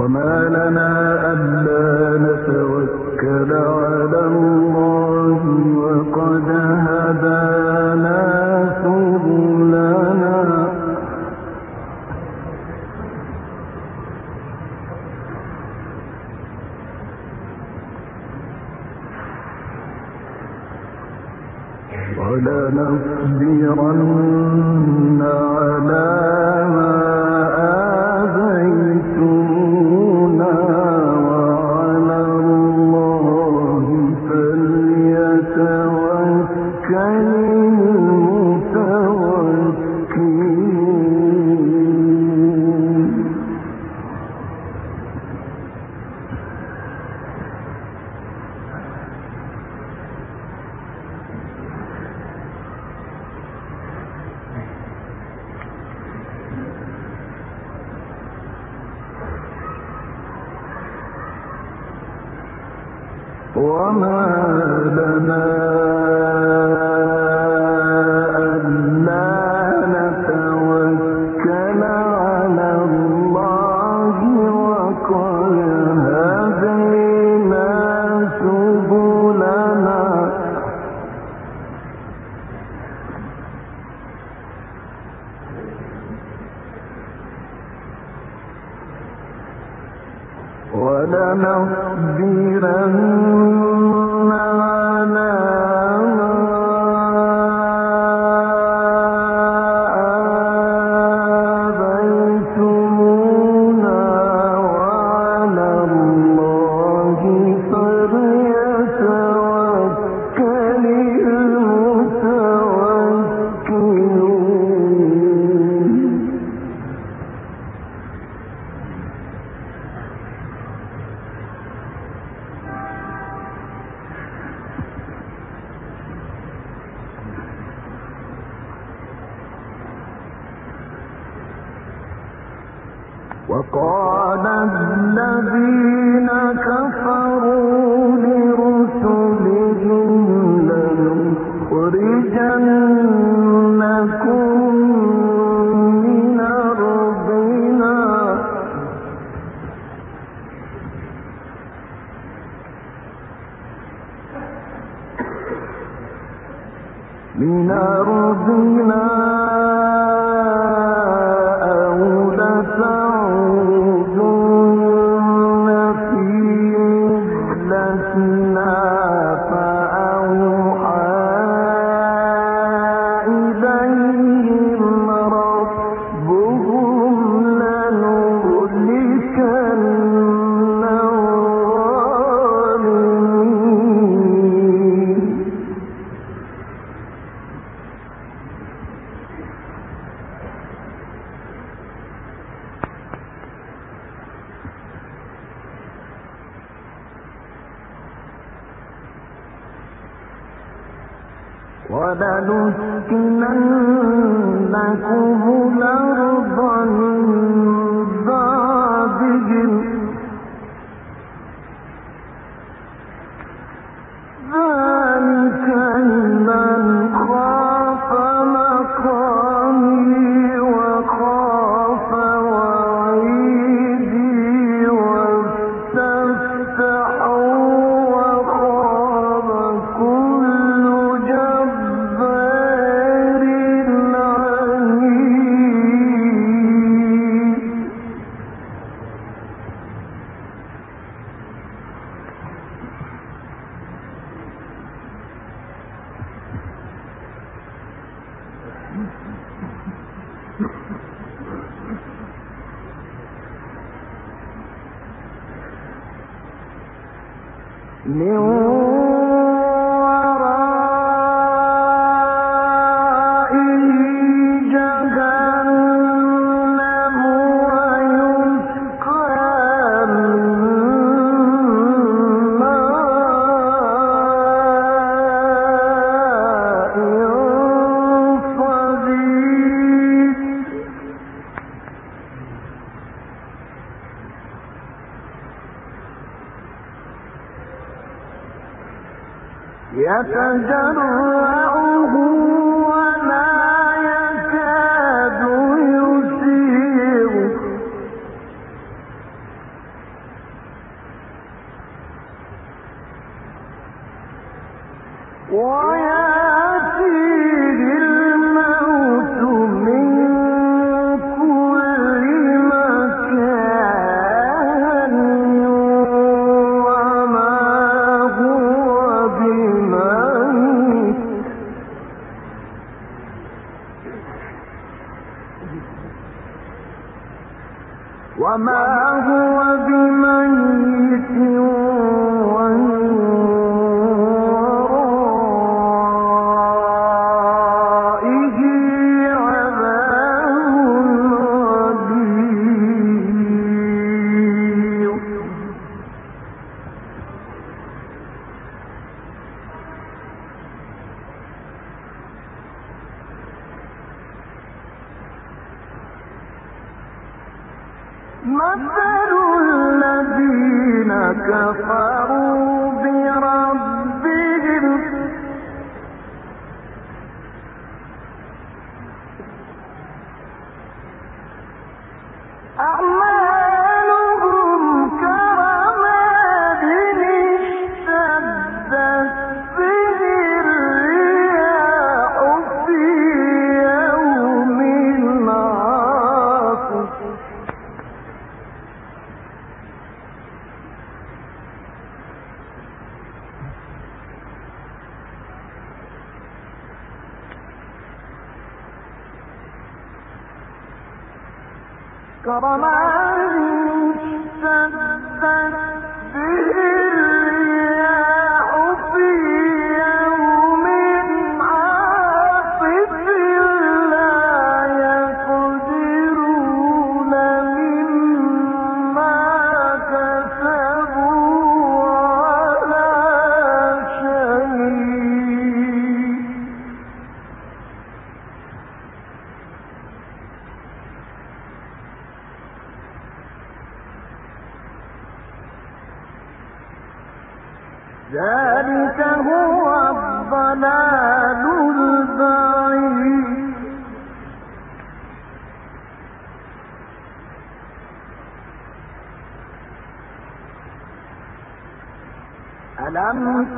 وما لنا ألا نتوكل على الله وقد هدانا سبلنا وما لنا وقال الذين كفروا لرسلهم لنخرجنكم لمن خاف مقامي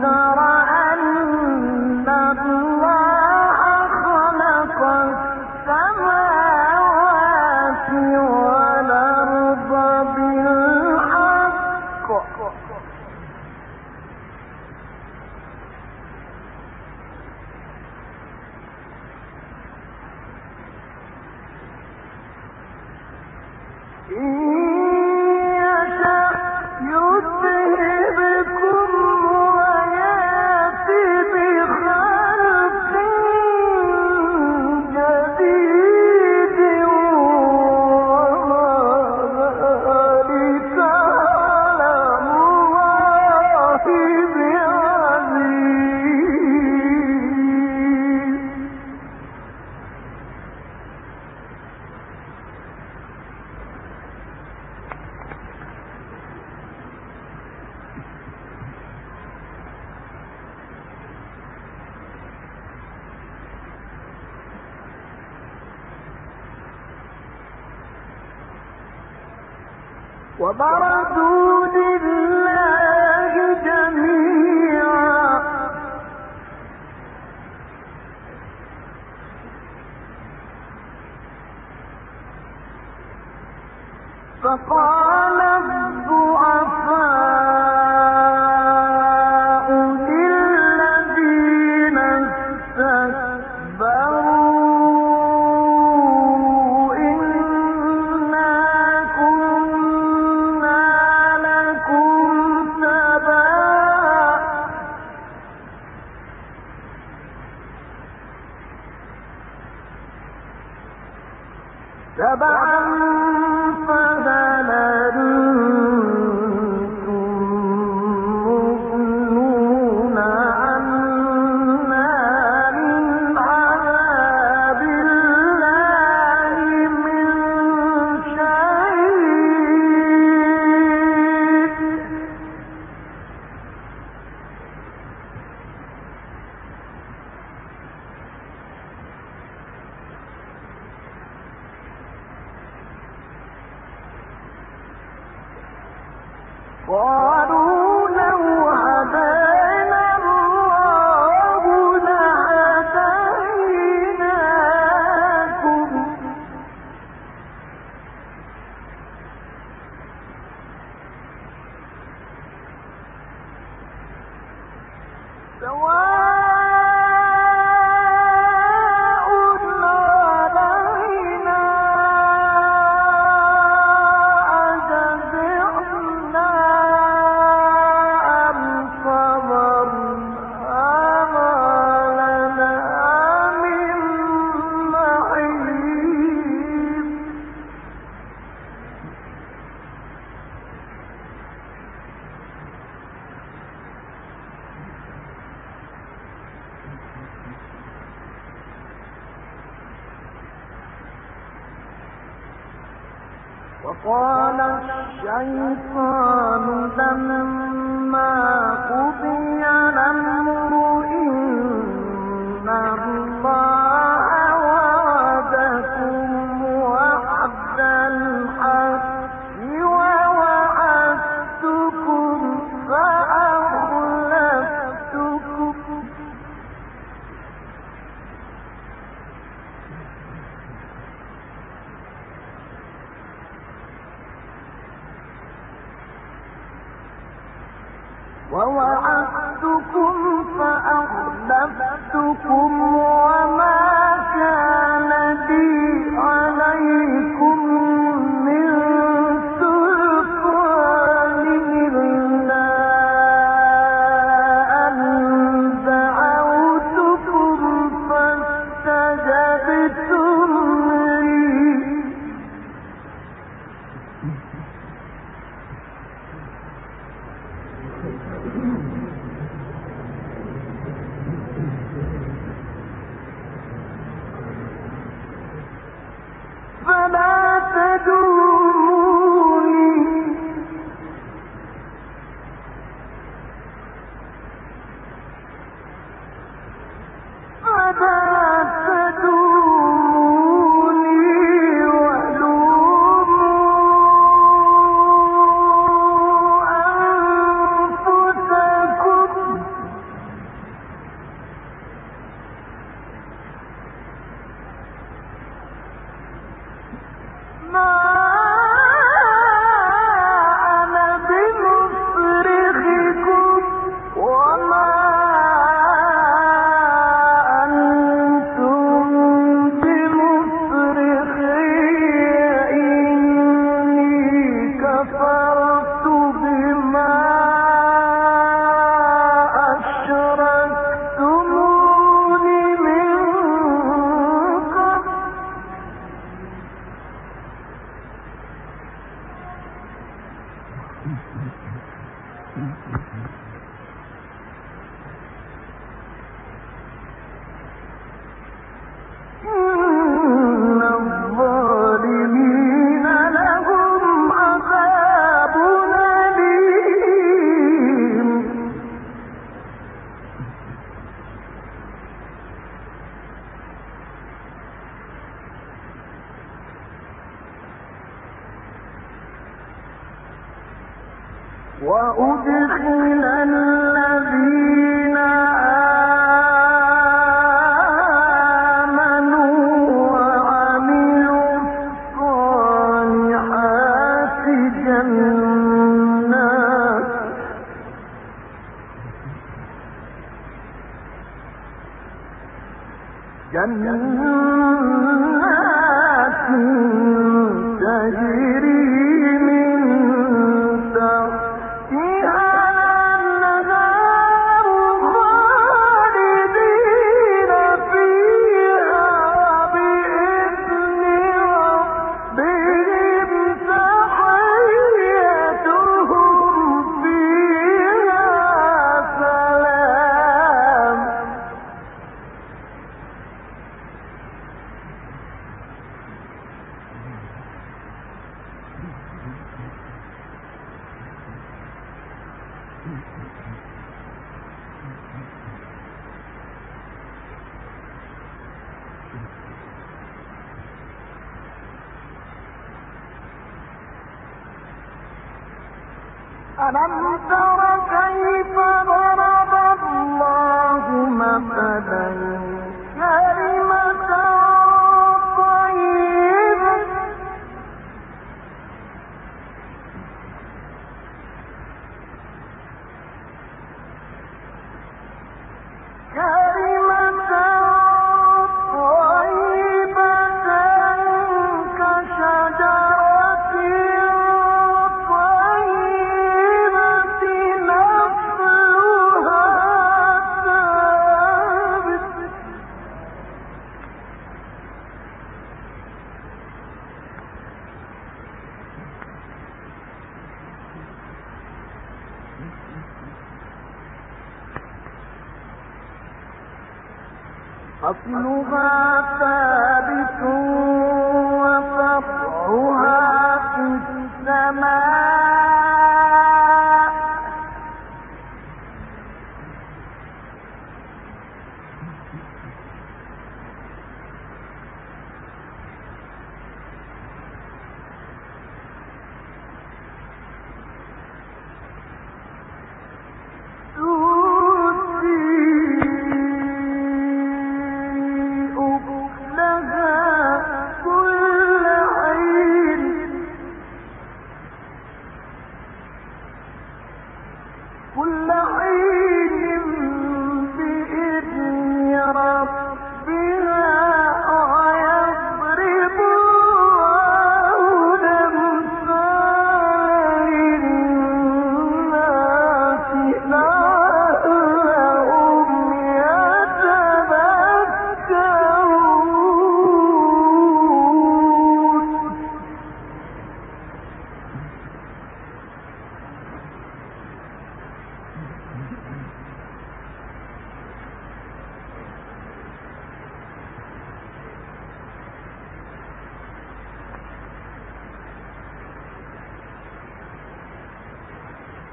تر أن الله فقال الضعفاء وقال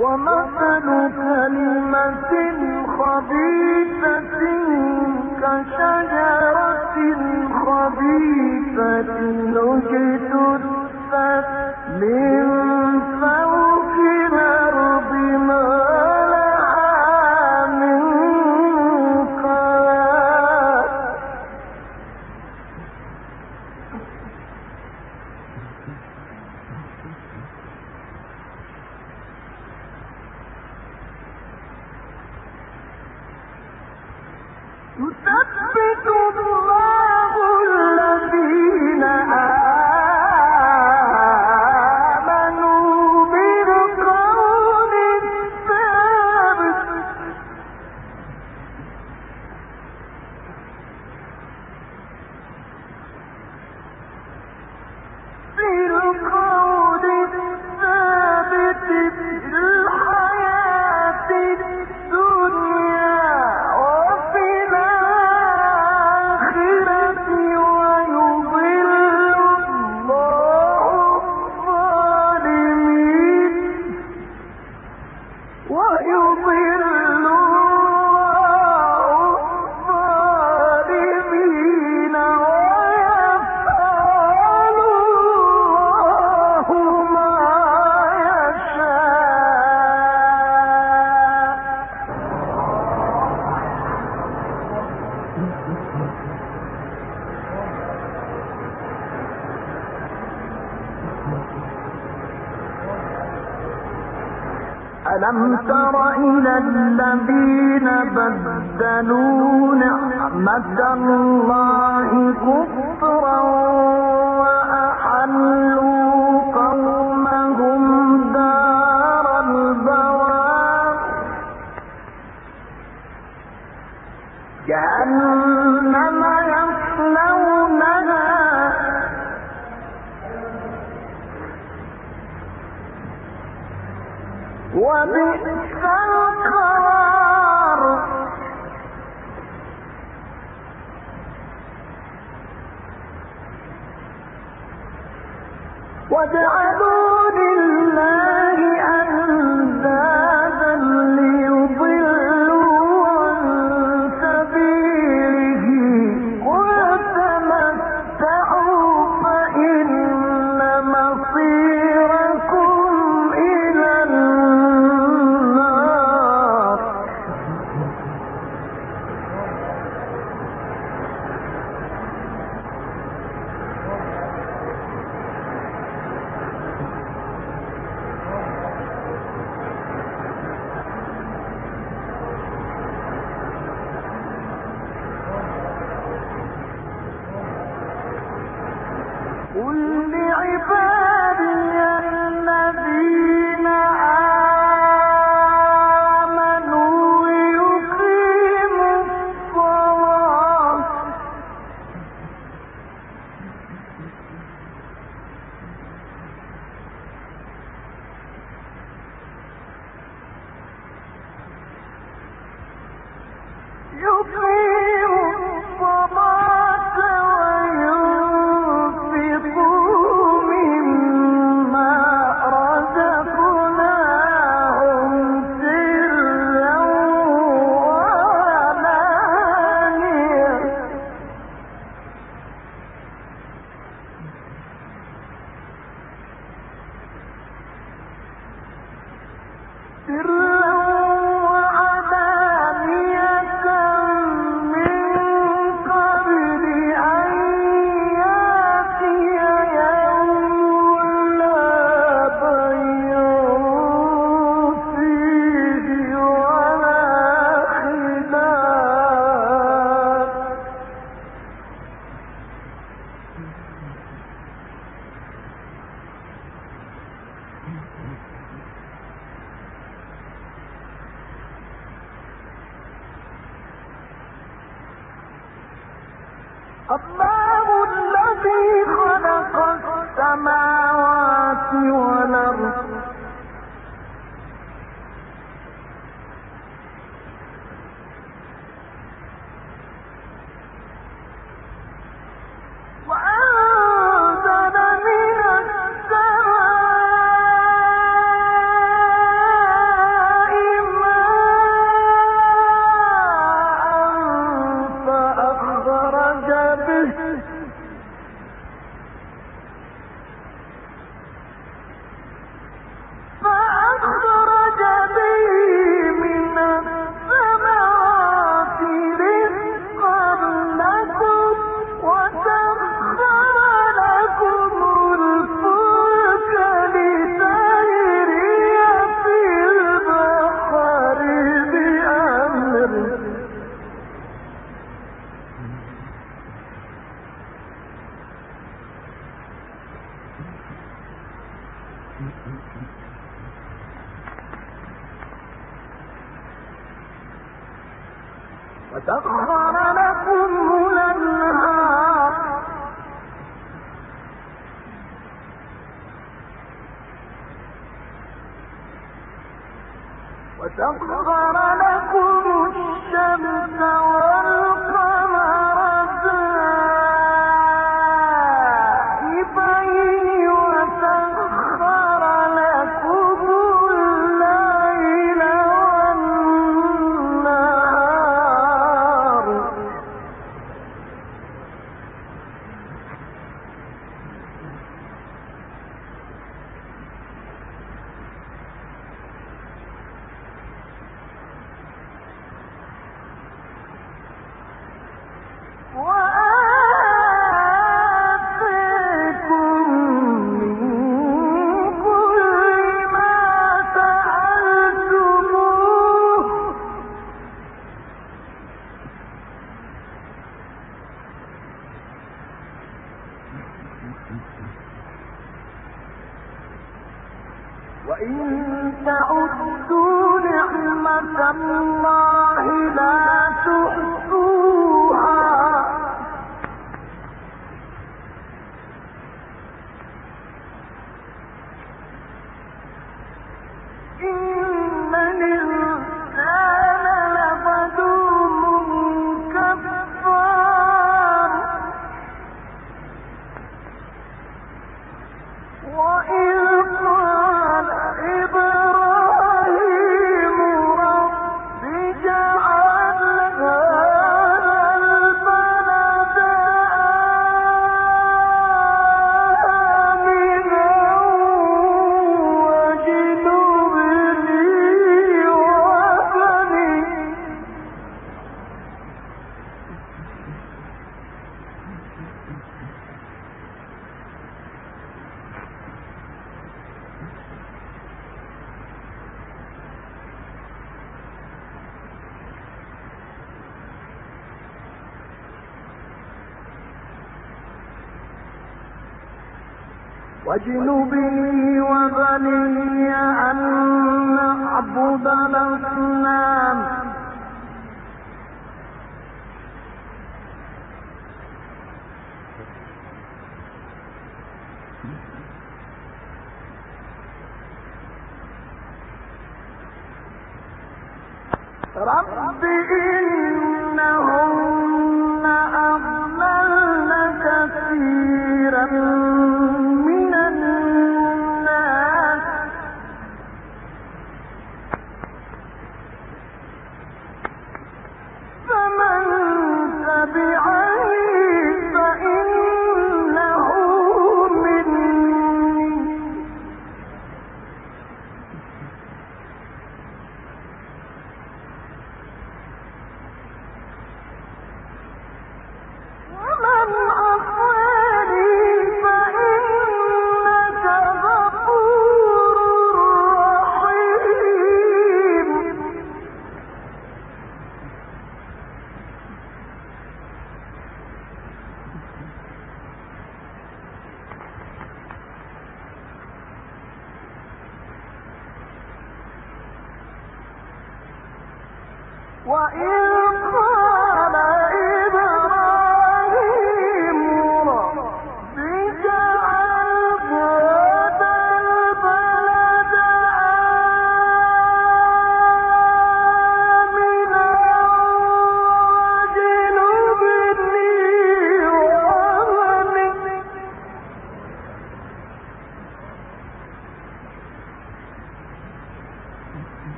ومثل كلمة خبيثة كشجرة خبيثة وجعلوا لله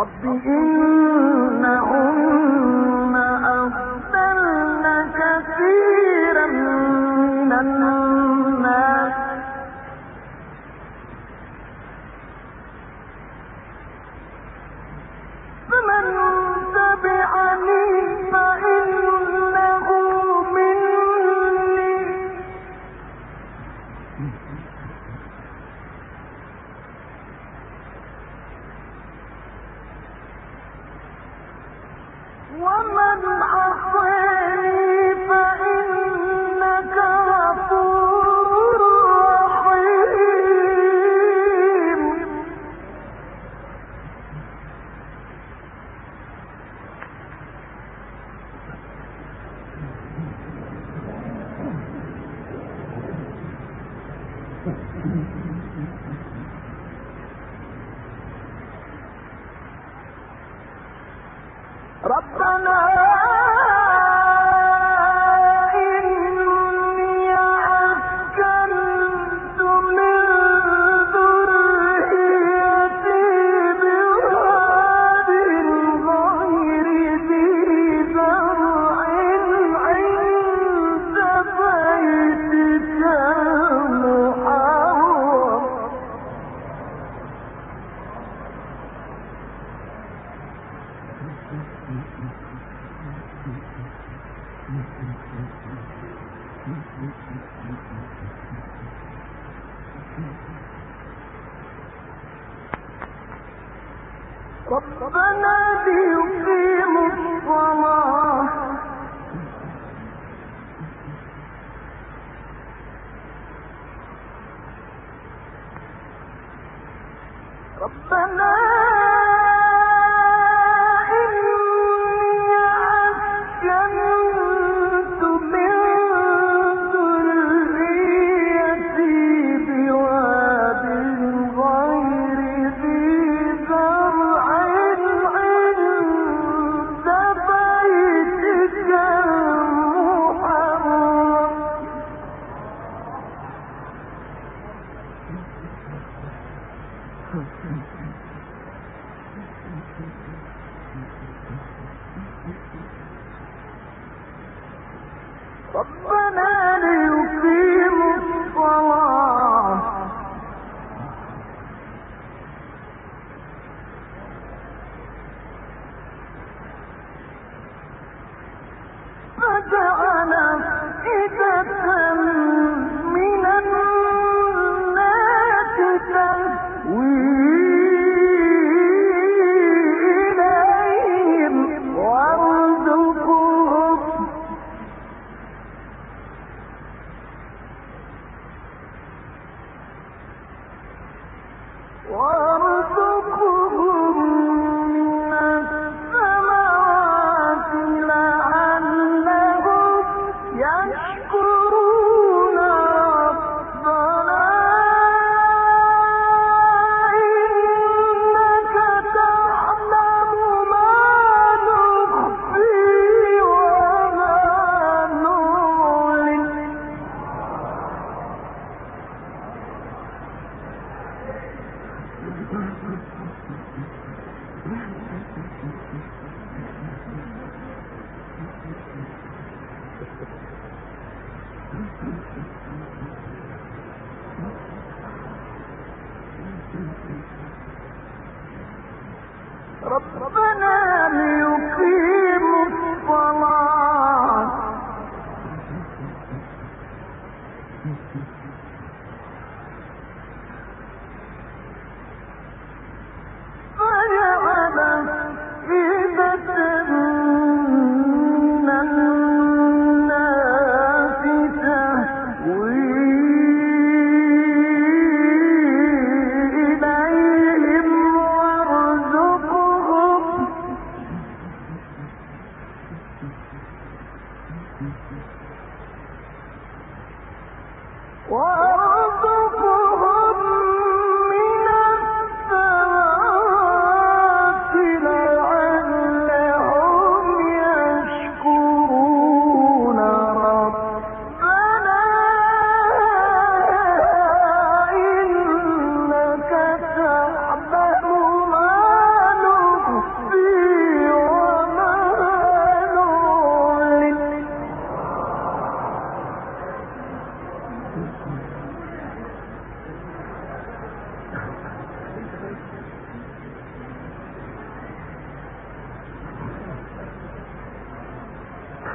رب إنهن رب ربنا من